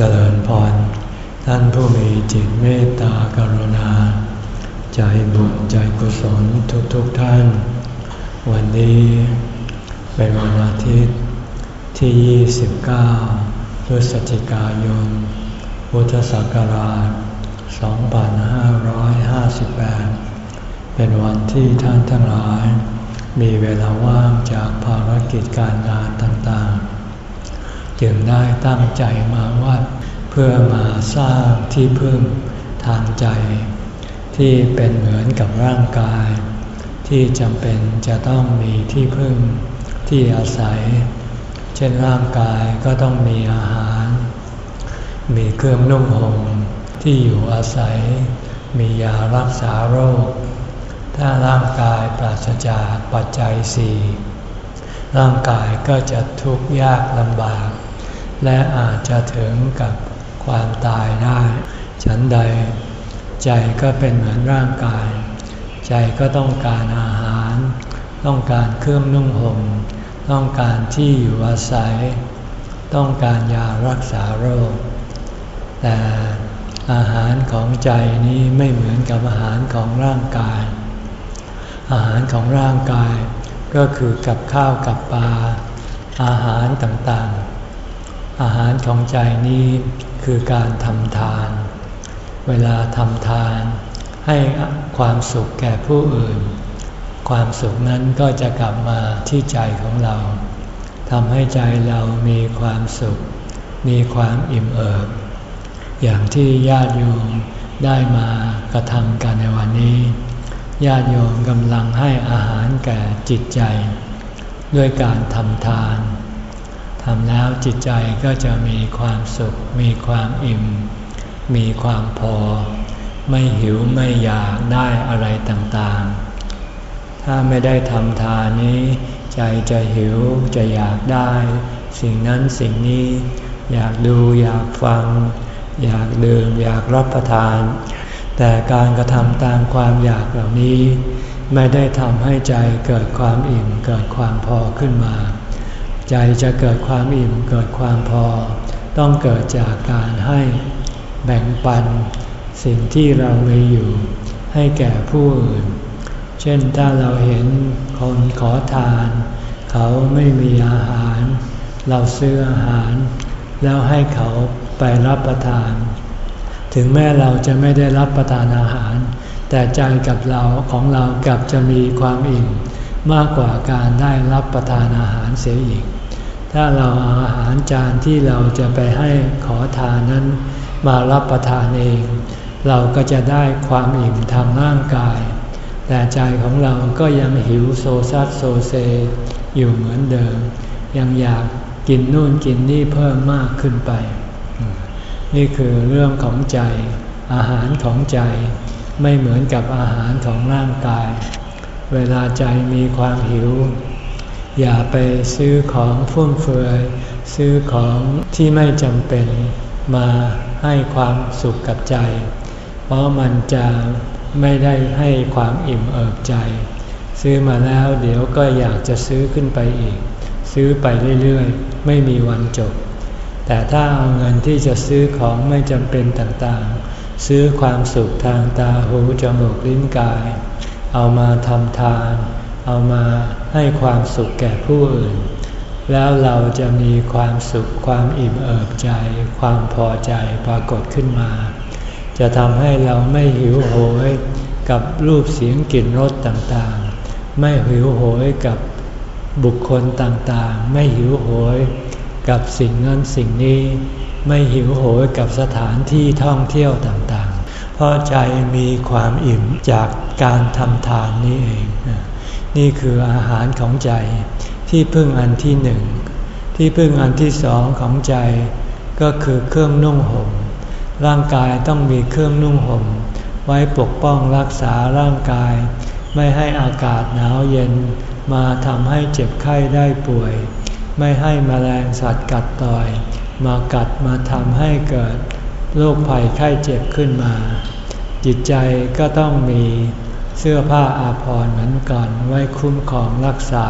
เจริญพร ท่านผู้มีจิตเมตตากรุณา ใจบุญใจกุศลทุกๆทท่าน วันนี้เป็นวันอาทิตย์ที่ 29 พฤศจิกายน พุทธศักราช 2558 เป็นวันที่ท่านทั้งหลาย มีเวลาว่างจากภารกิจการงานต่างๆ จึงได้ตั้งใจมาวัด เพื่อมาสร้างที่พึ่งทางใจ ที่เป็นเหมือนกับร่างกาย ที่จำเป็นจะต้องมีที่พึ่งที่อาศัย เช่นร่างกายก็ต้องมีอาหาร มีเครื่องนุ่งห่มที่อยู่อาศัย มียารักษาโรค ถ้าร่างกายปราศจากปัจจัยสี่ร่างกายก็จะทุกข์ยากลำบาก และอาจจะถึงกับความตายได้ ฉันใด ใจก็เป็นเหมือนร่างกาย ใจก็ต้องการอาหาร ต้องการเครื่องนุ่งห่ม ต้องการที่อยู่อาศัย ต้องการยารักษาโรค แต่อาหารของใจนี้ไม่เหมือนกับอาหารของร่างกาย อาหารของร่างกายก็คือกับข้าวกับปลาอาหารต่าง อาหารของใจนี้คือการทำทาน เวลาทำทาน ให้ความสุขแก่ผู้อื่น ความสุขนั้นก็จะกลับมาที่ใจของเราทำให้ใจเรามีความสุข มีความอิ่มเอิบอย่างที่ญาติโยมได้มากระทำกันในวันนี้ ญาติโยมกำลังให้อาหารแก่จิตใจ ด้วยการทำทานำแล้วจิตใจก็จะมีความสุข มีความอิ่ม มีความพอ ไม่หิวไม่อยากได้อะไรต่างๆ ถ้าไม่ได้ทำทานนี้ ใจจะหิวจะอยากได้ สิ่งนั้นสิ่งนี้ อยากดูอยากฟัง อยากดื่มอยากรับประทาน แต่การกระทำตามความอยากเหล่านี้ ไม่ได้ทำให้ใจเกิดความอิ่มเกิดความพอขึ้นมา ใจจะเกิดความอิ่มเกิดความพอ ต้องเกิดจากการให้แบ่งปัน สิ่งที่เรามีอยู่ ให้แก่ผู้อื่น เช่นถ้าเราเห็นคนขอทาน เขาไม่มีอาหาร เราซื้ออาหาร แล้วให้เขาไปรับประทาน ถึงแม้เราจะไม่ได้รับประทานอาหาร แต่ใจกับเราของเรากลับจะมีความอิ่มมากกว่าการได้รับประทานอาหารเสียอีก ถ้าเราเอาอาหารจานที่เราจะไปให้ขอทานนั้นมารับประทานเอง เราก็จะได้ความอิ่มทางร่างกาย แต่ใจของเราก็ยังหิวโซซัดโซเซ อยู่เหมือนเดิม ยังอยากกินนู่นกินนี่เพิ่มมากขึ้นไป นี่คือเรื่องของใจอาหารของใจไม่เหมือนกับอาหารของร่างกาย เวลาใจมีความหิว อย่าไปซื้อของฟุ่มเฟือย ซื้อของที่ไม่จำเป็นมาให้ความสุขกับใจ เพราะมันจะไม่ได้ให้ความอิ่มเอิบใจ ซื้อมาแล้วเดี๋ยวก็อยากจะซื้อขึ้นไปอีก ซื้อไปเรื่อยๆ ไม่มีวันจบ แต่ถ้าเอาเงินที่จะซื้อของไม่จำเป็นต่างๆ ซื้อความสุขทางตาหูจมูกลิ้นกาย เอามาทำทาน เอามาให้ความสุขแก่ผู้อื่น แล้วเราจะมีความสุขความอิ่มเอิบใจ ความพอใจปรากฏขึ้นมา จะทำให้เราไม่หิวโหยกับรูปเสียงกลิ่นรสต่างๆ ไม่หิวโหยกับบุคคลต่างๆ ไม่หิวโหยกับสิ่งนั้นสิ่งนี้ ไม่หิวโหยกับสถานที่ท่องเที่ยวต่างๆ เพราะใจมีความอิ่มจากการทำทานนี้เอง นี่คืออาหารของใจ ที่พึ่งอันที่หนึ่ง ที่พึ่งอันที่สองของใจ ก็คือเครื่องนุ่งห่ม ร่างกายต้องมีเครื่องนุ่งห่ม ไว้ปกป้องรักษาร่างกาย ไม่ให้อากาศหนาวเย็น มาทำให้เจ็บไข้ได้ป่วย ไม่ให้มแมลงสัตว์กัดต่อย มากัดมาทำให้เกิดโรคภัยไข้เจ็บขึ้นมา จิตใจก็ต้องมี เสื้อผ้าอาภรณ์เหมือนก่อนไว้คุ้มครองรักษา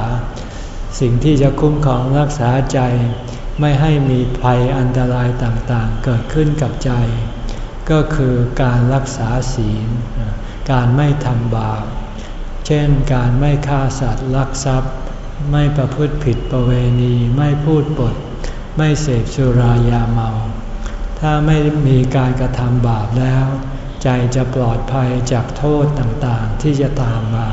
สิ่งที่จะคุ้มครองรักษาใจ ไม่ให้มีภัยอันตรายต่างๆ เกิดขึ้นกับใจ ก็คือการรักษาศีล การไม่ทำบาปเช่นการไม่ฆ่าสัตว์ลักทรัพย์ ไม่ประพฤติผิดประเวณี ไม่พูดปด ไม่เสพสุรายาเมา ถ้าไม่มีการกระทำบาปแล้ว ใจจะปลอดภัยจากโทษต่างๆที่จะตามมา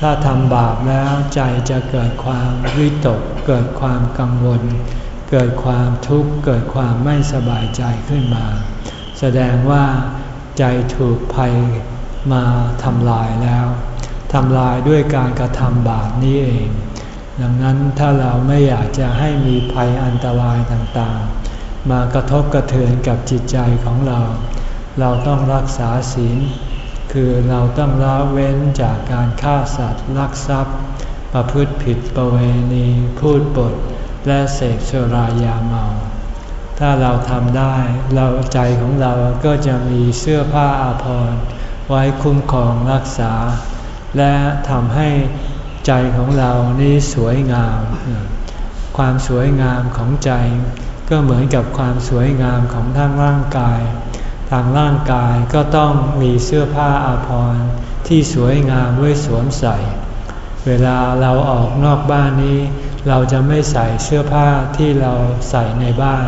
ถ้าทำบาปแล้วใจจะเกิดความวิตก เกิดความกังวล เกิดความทุกข์ เกิดความไม่สบายใจขึ้นมา แสดงว่าใจถูกภัยมาทำลายแล้วทำลายด้วยการกระทำบาปนี้เอง ดังนั้นถ้าเราไม่อยากจะให้มีภัยอันตรายต่างๆ มากระทบกระเทือนกับจิตใจของเรา เราต้องรักษาศีล คือเราต้องละเว้นจากการฆ่าสัตว์ลักทรัพย์ ประพฤติผิดประเวณี พูดปด และเสพสุรายาเมา ถ้าเราทำได้ เราใจของเราก็จะมีเสื้อผ้าอาภรณ์ไว้คุ้มครองรักษา และทำให้ใจของเรานี้สวยงาม ความสวยงามของใจ ก็เหมือนกับความสวยงามของทางร่างกาย ทางร่างกายก็ต้องมีเสื้อผ้าอาภรณ์ที่สวยงามไว้สวมใส่ เวลาเราออกนอกบ้านนี้ เราจะไม่ใส่เสื้อผ้าที่เราใส่ในบ้าน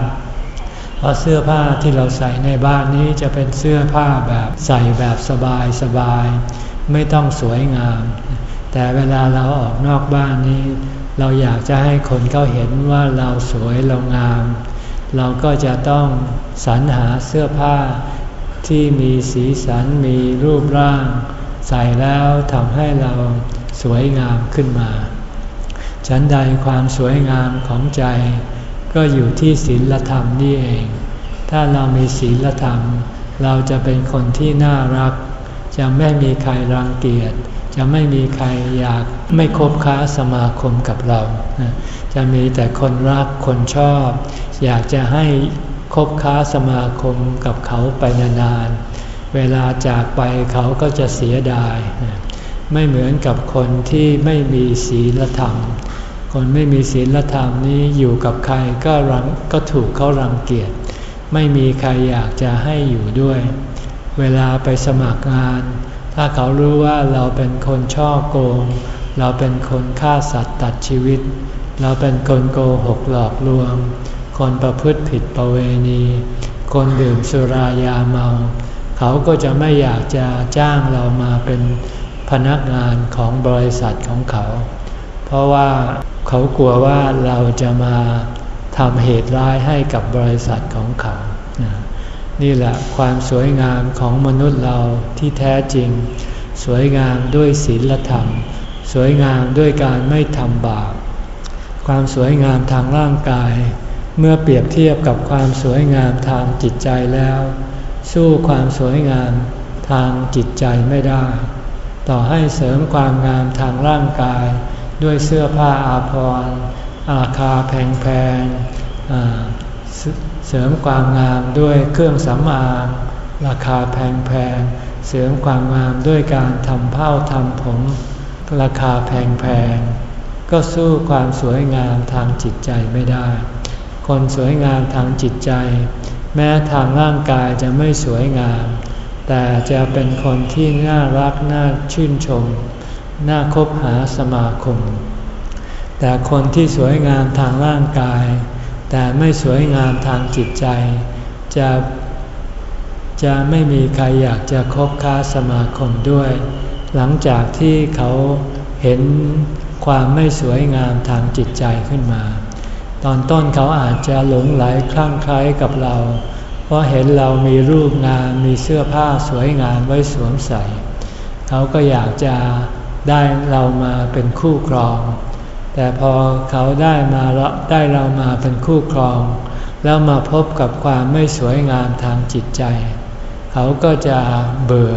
เพราะเสื้อผ้าที่เราใส่ในบ้านนี้จะเป็นเสื้อผ้าแบบใส่แบบสบายสบายไม่ต้องสวยงาม แต่เวลาเราออกนอกบ้านนี้ เราอยากจะให้คนเขาเห็นว่าเราสวยเรางาม เราก็จะต้องสรรหาเสื้อผ้าที่มีสีสันมีรูปร่าง ใส่แล้วทำให้เราสวยงามขึ้นมา ฉันใดความสวยงามของใจ ก็อยู่ที่ศีลธรรมนี่เอง ถ้าเรามีศีลธรรม เราจะเป็นคนที่น่ารัก จะไม่มีใครรังเกียจจะไม่มีใครอยากไม่คบค้าสมาคมกับเรา จะมีแต่คนรักคนชอบ อยากจะให้คบค้าสมาคมกับเขาไปนานๆ เวลาจากไปเขาก็จะเสียดาย ไม่เหมือนกับคนที่ไม่มีศีลธรรม คนไม่มีศีลธรรมนี้อยู่กับใครก็รังก็ถูกเขารังเกียจ ไม่มีใครอยากจะให้อยู่ด้วย เวลาไปสมัครงาน ถ้าเขารู้ว่าเราเป็นคนช่อโกง เราเป็นคนฆ่าสัตว์ตัดชีวิตเเราเป็นคนโกหกหลอกลวง คนประพฤติผิดประเวณี คนดื่มสุรายาเมา เขาก็จะไม่อยากจะจ้างเรามาเป็นพนักงานของบริษัทของเขา เพราะว่าเขากลัวว่าเราจะมาทำเหตุร้ายให้กับบริษัทของเขา นี่แหละความสวยงามของมนุษย์เราที่แท้จริง สวยงามด้วยศีลธรรม สวยงามด้วยการไม่ทำบาป ความสวยงามทางร่างกาย เมื่อเปรียบเทียบกับความสวยงามทางจิตใจแล้ว สู้ความสวยงามทางจิตใจไม่ได้ ต่อให้เสริมความงามทางร่างกาย ด้วยเสื้อผ้าอาภรณ์ราคาแพงๆเสริมความงามด้วยเครื่องสำอางราคาแพงๆเสริมความงามด้วยการทำเผ้าทำผม ราคาแพงๆ ก็สู้ความสวยงามทางจิตใจไม่ได้ คนสวยงามทางจิตใจ แม้ทางร่างกายจะไม่สวยงาม แต่จะเป็นคนที่น่ารักน่าชื่นชม น่าคบหาสมาคม แต่คนที่สวยงามทางร่างกาย แต่ไม่สวยงามทางจิตใจ จะจะไม่มีใครอยากจะคบค้าสมาคมด้วย หลังจากที่เขาเห็น ความไม่สวยงามทางจิตใจขึ้นมา ตอนต้นเขาอาจจะหลงไหลคลั่งไคล้กับเรา เพราะเห็นเรามีรูปงามมีเสื้อผ้าสวยงามไว้สวมใส่ เขาก็อยากจะได้เรามาเป็นคู่ครอง แต่พอเขาได้มาได้เรามาเป็นคู่ครอง แล้วมาพบกับความไม่สวยงามทางจิตใจ เขาก็จะเบื่อ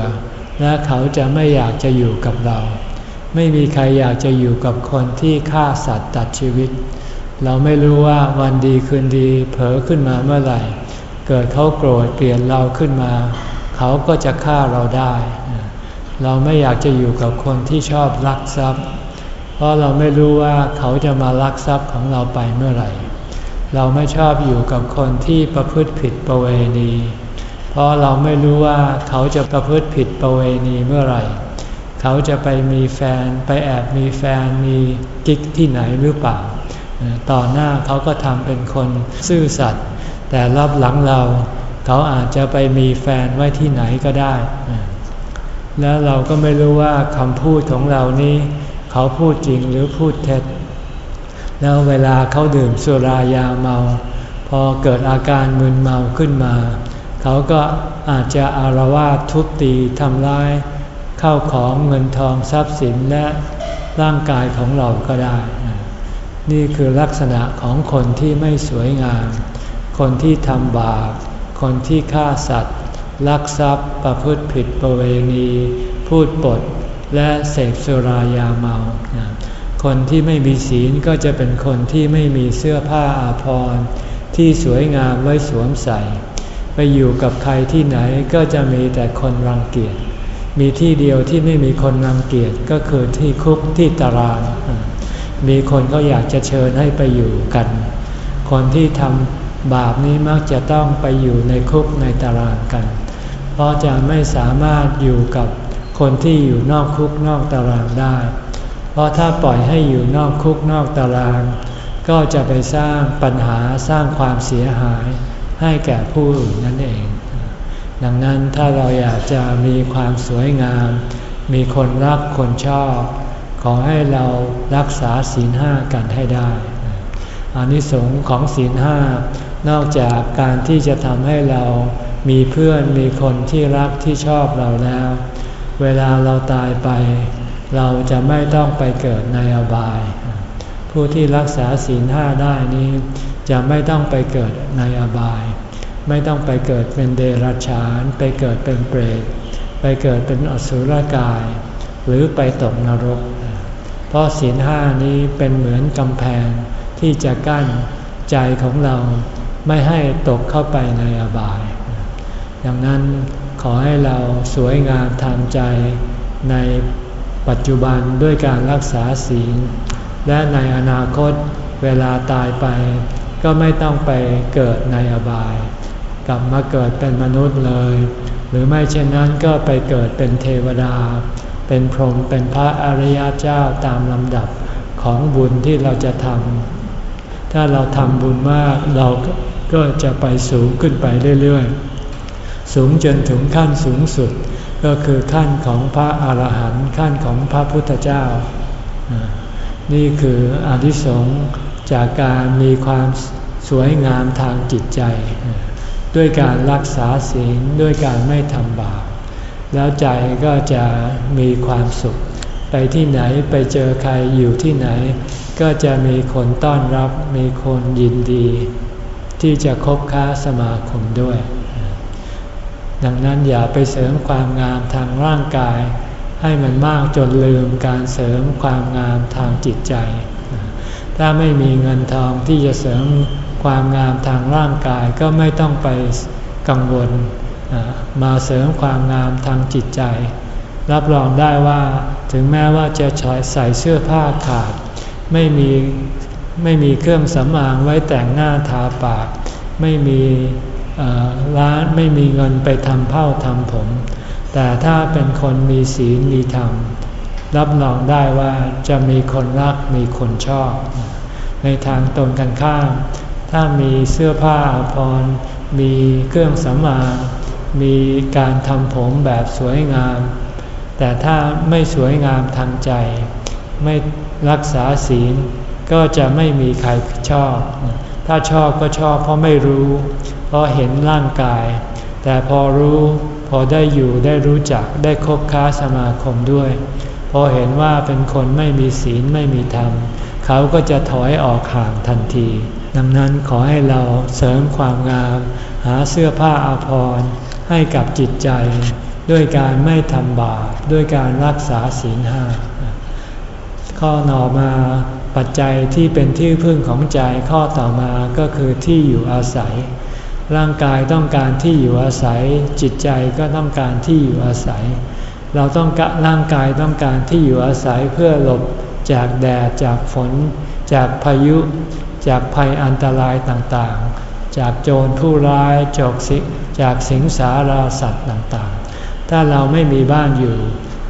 และเขาจะไม่อยากจะอยู่กับเรา ไม่มีใครอยากจะอยู่กับคนที่ฆ่าสัตว์ตัดชีวิต เราไม่รู้ว่าวันดีคืนดีเผลอขึ้นมาเมื่อไหร่ เกิดเขาโกรธเกลียดเราขึ้นมา เขาก็จะฆ่าเราได้ เราไม่อยากจะอยู่กับคนที่ชอบลักทรัพย์ เพราะเราไม่รู้ว่าเขาจะมาลักทรัพย์ของเราไปเมื่อไหร่ เราไม่ชอบอยู่กับคนที่ประพฤติผิดประเวณี เพราะเราไม่รู้ว่าเขาจะประพฤติผิดประเวณีเมื่อไหร่ เขาจะไปมีแฟนไปแอบมีแฟนมีกิ๊กที่ไหนหรือเปล่า ต่อหน้าเขาก็ทำเป็นคนซื่อสัตย์แต่รับหลังเราเขาอาจจะไปมีแฟนไว้ที่ไหนก็ได้ แล้วเราก็ไม่รู้ว่าคำพูดของเรานี้ เขาพูดจริงหรือพูดเท็จ แล้วเวลาเขาดื่มสุรายาเมา พอเกิดอาการมึนเมาขึ้นมา เขาก็อาจจะอารวาสทุบตีทำร้าย เข้าของเงินทองทรัพย์สินและร่างกายของเราก็ได้ นี่คือลักษณะของคนที่ไม่สวยงาม คนที่ทำบาป คนที่ฆ่าสัตว์ ลักทรัพย์ประพฤติผิดประเวณี พูดปด และเสพสุรายาเมา คนที่ไม่มีศีลก็จะเป็นคนที่ไม่มีเสื้อผ้าอาภรณ์ที่สวยงามไว้สวมใส่ ไปอยู่กับใครที่ไหนก็จะมีแต่คนรังเกียจ มีที่เดียวที่ไม่มีคนรังเกียจก็คือที่คุกที่ตาราง มีคนเขาอยากจะเชิญให้ไปอยู่กัน คนที่ทำบาปนี้มักจะต้องไปอยู่ในคุกในตารางกัน เพราะจะไม่สามารถอยู่กับคนที่อยู่นอกคุกนอกตารางได้ เพราะถ้าปล่อยให้อยู่นอกคุกนอกตาราง ก็จะไปสร้างปัญหาสร้างความเสียหายให้แก่ผู้อื่นนั่นเอง ดังนั้นถ้าเราอยากจะมีความสวยงาม มีคนรักคนชอบ ขอให้เรารักษาศีลห้ากันให้ได้อานิสงส์ของศีลห้านอกจากการที่จะทำให้เรามีเพื่อนมีคนที่รักที่ชอบเราแล้ว เวลาเราตายไป เราจะไม่ต้องไปเกิดในอบาย ผู้ที่รักษาศีลห้าได้นี้ จะไม่ต้องไปเกิดในอบาย ไม่ต้องไปเกิดเป็นเดรัจฉาน ไปเกิดเป็นเปรต ไปเกิดเป็นอสุรกาย หรือไปตกนรก เพราะศีลห้านี้เป็นเหมือนกำแพงที่จะกั้นใจของเราไม่ให้ตกเข้าไปในอบาย ดังนั้นขอให้เราสวยงามทางใจในปัจจุบันด้วยการรักษาศีล และในอนาคตเวลาตายไป ก็ไม่ต้องไปเกิดในอบาย กลับมาเกิดเป็นมนุษย์เลย หรือไม่เช่นนั้นก็ไปเกิดเป็นเทวดา เป็นพรหมเป็นพระอริยเจ้าตามลำดับของบุญที่เราจะทำถ้าเราทำบุญมากเราก็จะไปสูงขึ้นไปเรื่อยๆ สูงจนถึงขั้นสูงสุด ก็คือขั้นของพระอาหารหันต์ขั้นของพระพุทธเจ้า นี่คืออธิสงจากการมีความสวยงามทางจิตใจ ด้วยการรักษาศีลด้วยการไม่ทำบาปแล้วใจก็จะมีความสุข ไปที่ไหนไปเจอใครอยู่ที่ไหน ก็จะมีคนต้อนรับ มีคนยินดี ที่จะคบค้าสมาคมด้วย ดังนั้นอย่าไปเสริมความงามทางร่างกาย ให้มันมากจนลืมการเสริมความงามทางจิตใจ ถ้าไม่มีเงินทองที่จะเสริม ความงามทางร่างกายก็ไม่ต้องไปกังวล มาเสริมความงามทางจิตใจ รับรองได้ว่าถึงแม้ว่าจะใส่เสื้อผ้าขาด ไม่มีไม่มีเครื่องสำอางไว้แต่งหน้าทาปาก ไม่มีร้านไม่มีเงินไปทำเผ้าทำผม แต่ถ้าเป็นคนมีศีลมีธรรม รับรองได้ว่าจะมีคนรักมีคนชอบ ในทางตรงกันข้าม ถ้ามีเสื้อผ้าพรมีเครื่องสำอางมีการทำผมแบบสวยงาม แต่ถ้าไม่สวยงามทางใจ ไม่รักษาศีลก็จะไม่มีใครชอบ ถ้าชอบก็ชอบเพราะไม่รู้ เพราะเห็นร่างกาย แต่พอรู้พอได้อยู่ได้รู้จักได้คบค้าสมาคมด้วย พอเห็นว่าเป็นคนไม่มีศีลไม่มีธรรม เขาก็จะถอยออกห่างทันที ดังนั้นขอให้เราเสริมความงาม หาเสื้อผ้าอาภรณ์ให้กับจิตใจ ด้วยการไม่ทำบาปด้วยการรักษาศีลห้าข้อหนอมาปัจจัยที่เป็นที่พึ่งของใจข้อต่อมาก็คือที่อยู่อาศัย ร่างกายต้องการที่อยู่อาศัย จิตใจก็ต้องการที่อยู่อาศัย เราต้องกร่างกายต้องการที่อยู่อาศัยเพื่อหลบจากแดดจากฝน จากพายุ จากภัยอันตรายต่างๆ จากโจรผู้ร้ายจากสิจากสิงสาราสัตว์ต่างๆ ถ้าเราไม่มีบ้านอยู่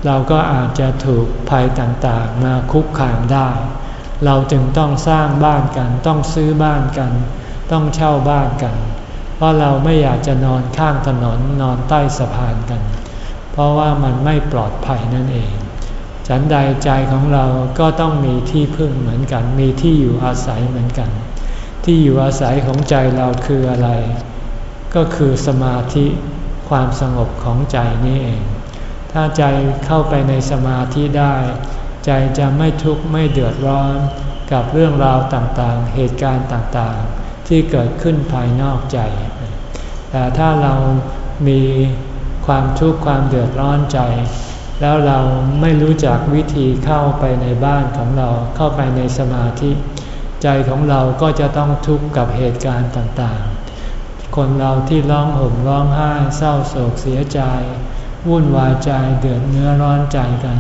เราก็อาจจะถูกภัยต่างๆ มาคุกคามได้ เราจึงต้องสร้างบ้านกัน ต้องซื้อบ้านกัน ต้องเช่าบ้านกัน เพราะเราไม่อยากจะนอนข้างถนนนอนใต้สะพานกัน เพราะว่ามันไม่ปลอดภัยนั่นเอง ฉันใดใจของเราก็ต้องมีที่พึ่งเหมือนกัน มีที่อยู่อาศัยเหมือนกัน ที่อยู่อาศัยของใจเราคืออะไร ก็คือสมาธิความสงบของใจนี่เอง ถ้าใจเข้าไปในสมาธิได้ ใจจะไม่ทุกข์ไม่เดือดร้อนกับเรื่องราวต่างๆ เหตุการณ์ต่างๆ ที่เกิดขึ้นภายนอกใจ แต่ถ้าเรามีความทุกข์ความเดือดร้อนใจ แล้วเราไม่รู้จักวิธีเข้าไปในบ้านของเราเข้าไปในสมาธิ ใจของเราก็จะต้องทุกข์กับเหตุการณ์ต่างๆ คนเราที่ร้องห่มร้องไห้เศร้าโศกเสียใจ วุ่นวายใจเดือดเนื้อร้อนใจกัน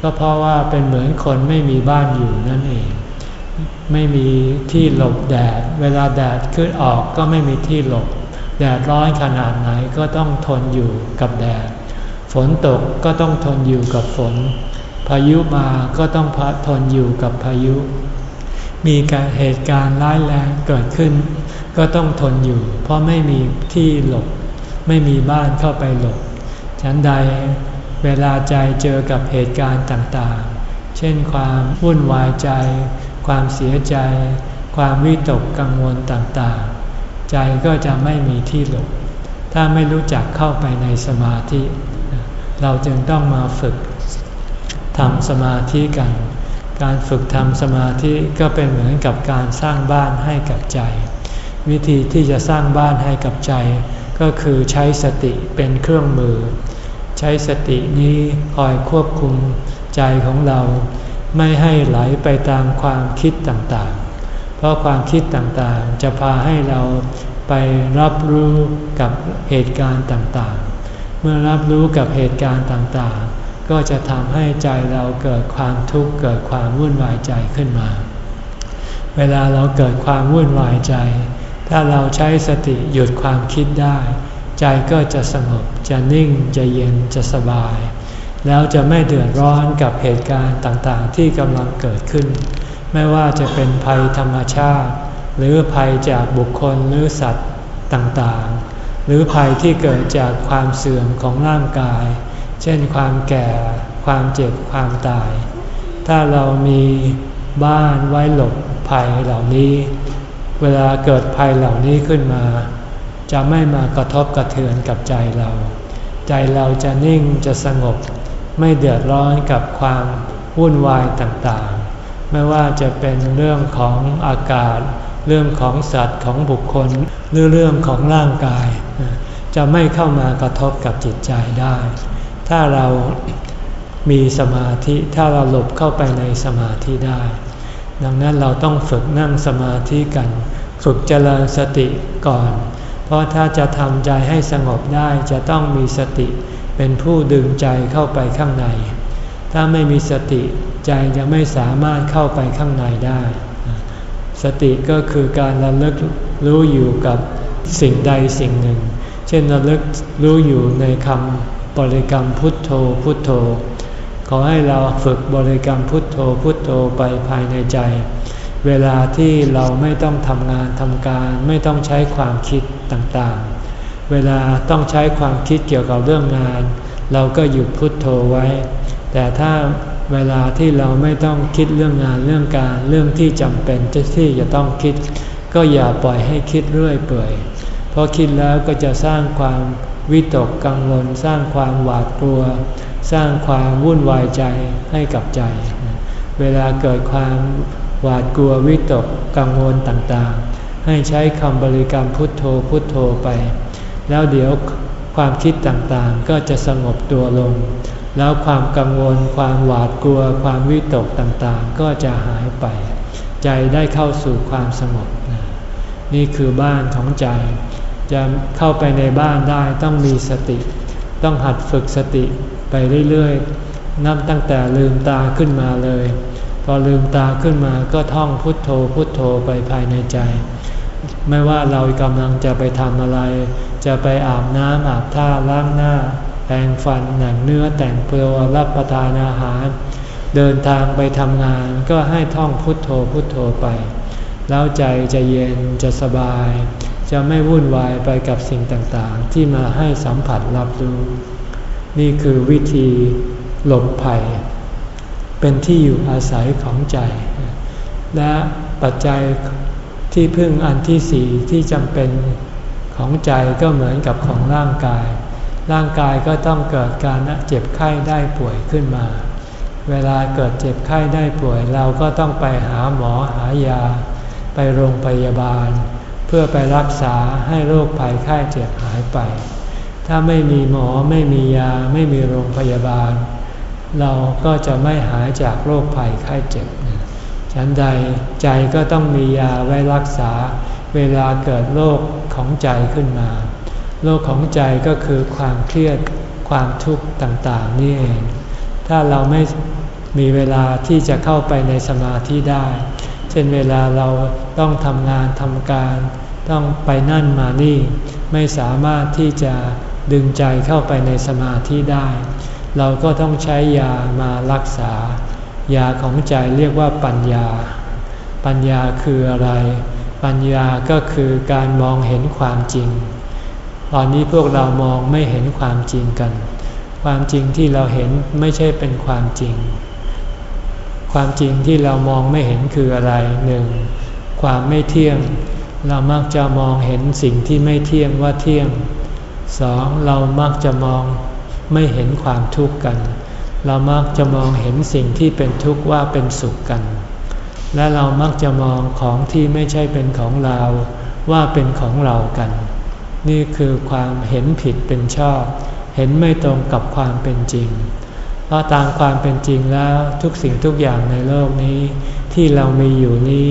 ก็เพราะว่าเป็นเหมือนคนไม่มีบ้านอยู่นั่นเอง ไม่มีที่หลบแดด เวลาแดดขึ้นออกก็ไม่มีที่หลบ แดดร้อนขนาดไหนก็ต้องทนอยู่กับแดด ฝนตกก็ต้องทนอยู่กับฝน พายุมาก็ต้องพัทนอยู่กับพายุ มีการเหตุการณ์ร้ายแรงเกิดขึ้น ก็ต้องทนอยู่ เพราะไม่มีที่หลบ ไม่มีบ้านเข้าไปหลบ ฉันใดเวลาใจเจอกับเหตุการณ์ต่างๆ เช่นความวุ่นวายใจ ความเสียใจ ความวิตกกังวลต่างๆ ใจก็จะไม่มีที่หลบ ถ้าไม่รู้จักเข้าไปในสมาธิ เราจึงต้องมาฝึกทำสมาธิกัน การฝึกทำสมาธิก็เป็นเหมือนกับการสร้างบ้านให้กับใจ วิธีที่จะสร้างบ้านให้กับใจ ก็คือใช้สติเป็นเครื่องมือ ใช้สตินี้คอยควบคุมใจของเรา ไม่ให้ไหลไปตามความคิดต่างๆ เพราะความคิดต่างๆ จะพาให้เราไปรับรู้กับเหตุการณ์ต่าง เมื่อรับรู้กับเหตุการณ์ต่างๆ ก็จะทำให้ใจเราเกิดความทุกข์เกิดความวุ่นวายใจขึ้นมา เวลาเราเกิดความวุ่นวายใจ ถ้าเราใช้สติหยุดความคิดได้ ใจก็จะสงบจะนิ่งจะเย็นจะสบาย แล้วจะไม่เดือดร้อนกับเหตุการณ์ต่างๆ ที่กำลังเกิดขึ้น ไม่ว่าจะเป็นภัยธรรมชาติ หรือภัยจากบุคคลหรือสัตว์ต่างๆ หรือภัยที่เกิดจากความเสื่อมของร่างกาย เช่นความแก่ ความเจ็บ ความตาย ถ้าเรามีบ้านไว้หลบภัยเหล่านี้ เวลาเกิดภัยเหล่านี้ขึ้นมา จะไม่มากระทบกระเทือนกับใจเรา ใจเราจะนิ่งจะสงบ ไม่เดือดร้อนกับความวุ่นวายต่างๆ ไม่ว่าจะเป็นเรื่องของอากาศ เรื่องของสัตว์ของบุคคลหรือเรื่องของร่างกาย จะไม่เข้ามากระทบกับจิตใจได้ ถ้าเรามีสมาธิถ้าเราหลบเข้าไปในสมาธิได้ ดังนั้นเราต้องฝึกนั่งสมาธิกัน ฝึกเจริญสติก่อน เพราะถ้าจะทำใจให้สงบได้จะต้องมีสติเป็นผู้ดึงใจเข้าไปข้างใน ถ้าไม่มีสติใจจะไม่สามารถเข้าไปข้างในได้ สติก็คือการระลึกรู้อยู่กับสิ่งใดสิ่งหนึ่ง เช่นระลึกรู้อยู่ในคำบริกรรมพุทโธพุทโธ ขอให้เราฝึกบริกรรมพุทโธพุทโธไปภายในใจ เวลาที่เราไม่ต้องทำงานทำการไม่ต้องใช้ความคิดต่างๆ เวลาต้องใช้ความคิดเกี่ยวกับเรื่องงาน เราก็หยุดพุทโธไว้ แต่ถ้า เวลาที่เราไม่ต้องคิดเรื่องงานเรื่องการเรื่องที่จำเป็นที่จะต้องคิด ก็อย่าปล่อยให้คิดเรื่อยเปื่อย เพราะคิดแล้วก็จะสร้างความวิตกกังวลสร้างความหวาดกลัว สร้างความวุ่นวายใจให้กับใจ เวลาเกิดความหวาดกลัววิตกกังวลต่างๆ ให้ใช้คำบริกรรมพุทโธพุทโธไป แล้วเดี๋ยวความคิดต่างๆ ก็จะสงบตัวลง แล้วความกังวล ความหวาดกลัว ความวิตกต่างๆ ก็จะหายไป ใจได้เข้าสู่ความสงบนี่คือบ้านของใจ จะเข้าไปในบ้านได้ต้องมีสติ ต้องหัดฝึกสติไปเรื่อยๆ นับตั้งแต่ลืมตาขึ้นมาเลย พอลืมตาขึ้นมาก็ท่องพุทโธพุทโธไปภายในใจ ไม่ว่าเรากำลังจะไปทำอะไร จะไปอาบน้ำอาบท่าล้างหน้า แปรงฟันหนังเนื้อแต่งตัวรับประทานอาหาร เดินทางไปทำงานก็ให้ท่องพุทโธพุทโธไป แล้วใจจะเย็นจะสบาย จะไม่วุ่นวายไปกับสิ่งต่างๆ ที่มาให้สัมผัสรับรู้นี่คือวิธีหลบภัย เป็นที่อยู่อาศัยของใจ และปัจจัยที่พึ่งอันที่สี่ที่จำเป็นของใจก็เหมือนกับของร่างกาย ร่างกายก็ต้องเกิดการเจ็บไข้ได้ป่วยขึ้นมา เวลาเกิดเจ็บไข้ได้ป่วย เราก็ต้องไปหาหมอหายา ไปโรงพยาบาล เพื่อไปรักษาให้โรคภัยไข้เจ็บหายไป ถ้าไม่มีหมอไม่มียาไม่มีโรงพยาบาล เราก็จะไม่หายจากโรคภัยไข้เจ็บ ฉันใดใจก็ต้องมียาไว้รักษา เวลาเกิดโรคของใจขึ้นมา โรคของใจก็คือความเครียดความทุกข์ต่างๆนี่เอง ถ้าเราไม่มีเวลาที่จะเข้าไปในสมาธิได้ เช่นเวลาเราต้องทำงานทำการ ต้องไปนั่นมานี่ ไม่สามารถที่จะดึงใจเข้าไปในสมาธิได้ เราก็ต้องใช้ยามารักษา ยาของใจเรียกว่าปัญญา ปัญญาคืออะไร ปัญญาก็คือการมองเห็นความจริง ตอนนี้พวกเรามองไม่เห็นความจริงกัน ความจริงที่เราเห็นไม่ใช่เป็นความจริง ความจริงที่เรามองไม่เห็นคืออะไรหนึ่งความไม่เที่ยง เรามักจะมองเห็นสิ่งที่ไม่เที่ยงว่าเที่ยงสองเรามักจะมองไม่เห็นความทุกข์กัน เรามักจะมองเห็นสิ่งที่เป็นทุกข์ว่าเป็นสุขกัน และเรามักจะมองของที่ไม่ใช่เป็นของเราว่าเป็นของเรากัน นี่คือความเห็นผิดเป็นชอบ เห็นไม่ตรงกับความเป็นจริง เพราะตามความเป็นจริงแล้วทุกสิ่งทุกอย่างในโลกนี้ ที่เรามีอยู่นี้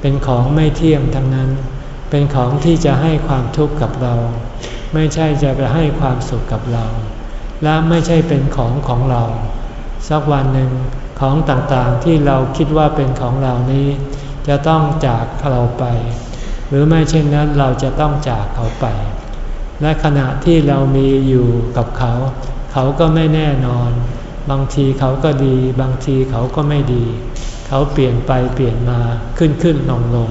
เป็นของไม่เที่ยงทั้งนั้น เป็นของที่จะให้ความทุกข์กับเรา ไม่ใช่จะไปให้ความสุขกับเรา และไม่ใช่เป็นของของเรา สักวันหนึ่งของต่างๆที่เราคิดว่าเป็นของเรานี้ จะต้องจากเราไป หรือไม่เช่นนั้นเราจะต้องจากเขาไป และขณะที่เรามีอยู่กับเขา เขาก็ไม่แน่นอน บางทีเขาก็ดี บางทีเขาก็ไม่ดี เขาเปลี่ยนไปเปลี่ยนมาขึ้นขึ้นลงลง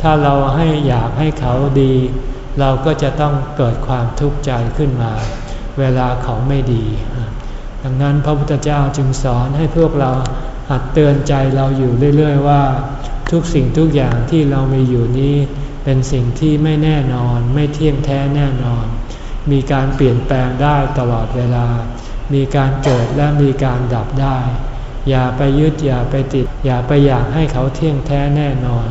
ถ้าเราให้อยากให้เขาดี เราก็จะต้องเกิดความทุกข์ใจขึ้นมา เวลาเขาไม่ดี ดังนั้นพระพุทธเจ้าจึงสอนให้พวกเราหัดเตือนใจเราอยู่เรื่อย ๆ ว่า ทุกสิ่งทุกอย่างที่เรามีอยู่นี้ เป็นสิ่งที่ไม่แน่นอนไม่เที่ยงแท้แน่นอน มีการเปลี่ยนแปลงได้ตลอดเวลา มีการเกิดและมีการดับได้ อย่าไปยึดอย่าไปติด อย่าไปอยากให้เขาเที่ยงแท้แน่นอน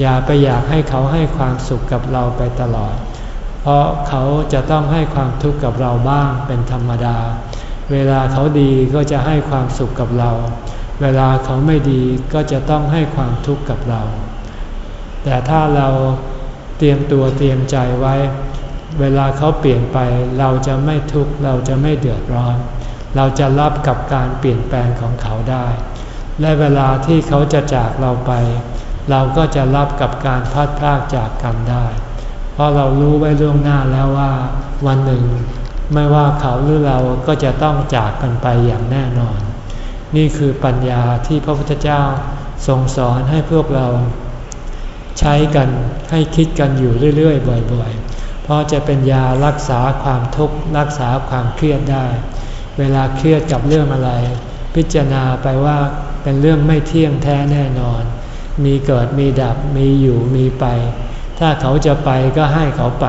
อย่าไปอยากให้เขาให้ความสุขกับเราไปตลอด เพราะเขาจะต้องให้ความทุกข์กับเราบ้างเป็นธรรมดา เวลาเขาดีก็จะให้ความสุขกับเรา เวลาเขาไม่ดีก็จะต้องให้ความทุกข์กับเรา แต่ถ้าเราเตรียมตัวเตรียมใจไว้ เวลาเขาเปลี่ยนไป เราจะไม่ทุกข์เราจะไม่เดือดร้อน เราจะรับกับการเปลี่ยนแปลงของเขาได้ และเวลาที่เขาจะจากเราไป เราก็จะรับกับการพัดพลากจากกันได้ เพราะเรารู้ไว้ล่วงหน้าแล้วว่า วันหนึ่ง ไม่ว่าเขาหรือเราก็จะต้องจากกันไปอย่างแน่นอน นี่คือปัญญาที่พระพุทธเจ้าทรงสอนให้พวกเรา ใช้กันให้คิดกันอยู่เรื่อยๆ บ่อยๆ เพราะจะเป็นยารักษาความทุกข์รักษาความเครียดได้ เวลาเครียดกับเรื่องอะไร พิจารณาไปว่าเป็นเรื่องไม่เที่ยงแท้แน่นอน มีเกิดมีดับมีอยู่มีไป ถ้าเขาจะไปก็ให้เขาไป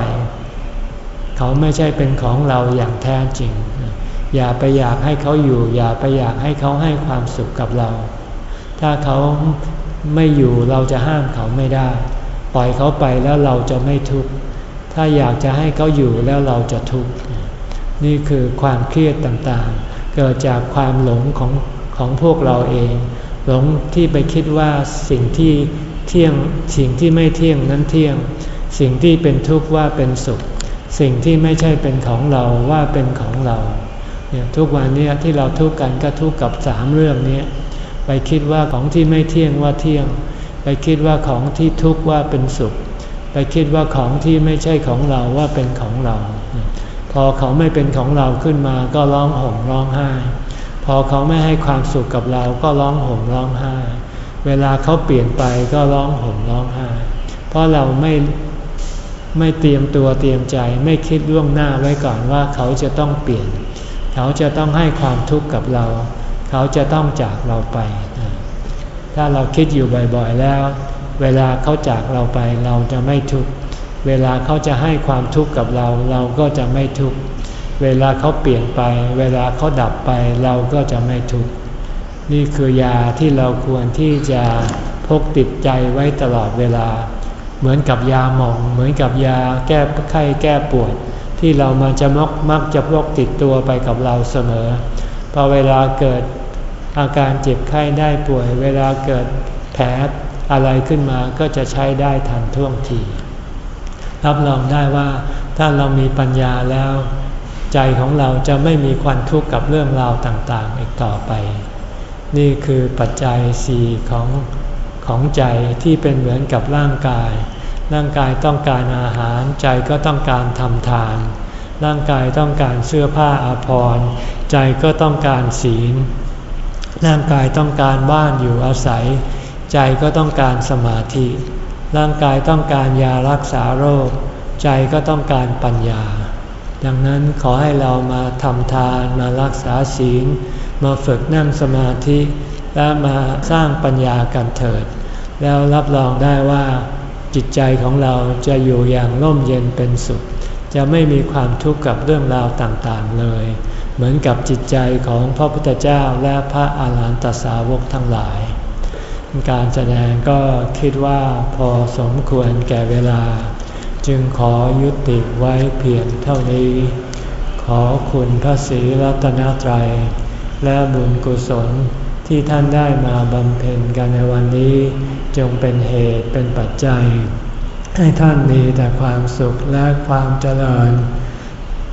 เขาไม่ใช่เป็นของเราอย่างแท้จริง อย่าไปอยากให้เขาอยู่ อย่าไปอยากให้เขาให้ความสุขกับเรา ถ้าเขา ไม่อยู่เราจะห้ามเขาไม่ได้ ปล่อยเขาไปแล้วเราจะไม่ทุกข์ถ้าอยากจะให้เขาอยู่แล้วเราจะทุกข์นี่คือความเครียดต่างๆ เกิดจากความหลงของของพวกเราเอง หลงที่ไปคิดว่าสิ่งที่เที่ยงสิ่งที่ไม่เที่ยงนั้นเที่ยง สิ่งที่เป็นทุกข์ว่าเป็นสุข สิ่งที่ไม่ใช่เป็นของเราว่าเป็นของเราเนี่ยทุกวันนี้ที่เราทุกข์กันก็ทุกข์กับสามเรื่องนี้ ไปคิดว่าของที่ไม่เที่ยงว่าเที่ยง ไปคิดว่าของที่ทุกข์ว่าเป็นสุข ไปคิดว่าของที่ไม่ใช่ของเราว่าเป็นของเรา พอเขาไม่เป็นของเราขึ้นมาก็ร้องห่มร้องไห้ พอเขาไม่ให้ความสุขกับเราก็ร้องห่มร้องไห้ เวลาเขาเปลี่ยนไปก็ร้องห่มร้องไห้ เพราะเราไม่ไม่เตรียมตัวเตรียมใจไม่คิดล่วงหน้าไว้ก่อนว่าเขาจะต้องเปลี่ยน เขาจะต้องให้ความทุกข์กับเรา เขาจะต้องจากเราไป ถ้าเราคิดอยู่บ่อยๆแล้ว เวลาเขาจากเราไปเราจะไม่ทุกข์ เวลาเขาจะให้ความทุกข์กับเราเราก็จะไม่ทุกข์ เวลาเขาเปลี่ยนไป เวลาเขาดับไปเราก็จะไม่ทุกข์ นี่คือยาที่เราควรที่จะพกติดใจไว้ตลอดเวลา เหมือนกับยาหมอง เหมือนกับยาแก้ไข้แก้ปวด ที่เรามาจะมักมักจะพกติดตัวไปกับเราเสมอพอเวลาเกิด อาการเจ็บไข้ได้ป่วยเวลาเกิดแผลอะไรขึ้นมาก็จะใช้ได้ทันท่วงที รับรองได้ว่าถ้าเรามีปัญญาแล้ว ใจของเราจะไม่มีควันทุกข์กับเรื่องราวต่างๆ อีกต่อไป นี่คือปัจจัยสี่ของของใจที่เป็นเหมือนกับร่างกาย ร่างกายต้องการอาหารใจก็ต้องการทำทาน ร่างกายต้องการเสื้อผ้าอาภรณ์ ใจก็ต้องการศีล ร่างกายต้องการบ้านอยู่อาศัย ใจก็ต้องการสมาธิ ร่างกายต้องการยารักษาโรค ใจก็ต้องการปัญญา ดังนั้นขอให้เรามาทำทานมารักษาศีล มาฝึกนั่งสมาธิ และมาสร้างปัญญากันเถิด แล้วรับรองได้ว่าจิตใจของเราจะอยู่อย่างร่มเย็นเป็นสุข จะไม่มีความทุกข์กับเรื่องราวต่างๆเลย เหมือนกับจิตใจของพระพุทธเจ้าและพระอาหารหันตสาวกทั้งหลาย การแสดงก็คิดว่าพอสมควรแก่เวลา จึงขอยุติไว้เพียงเท่านี้ ขอคุณพระศรีรัตนตรัย และบุญกุศลที่ท่านได้มาบำเพ็ญกันในวันนี้ จงเป็นเหตุเป็นปัจจัย ให้ท่านมีแต่ความสุขและความเจริญ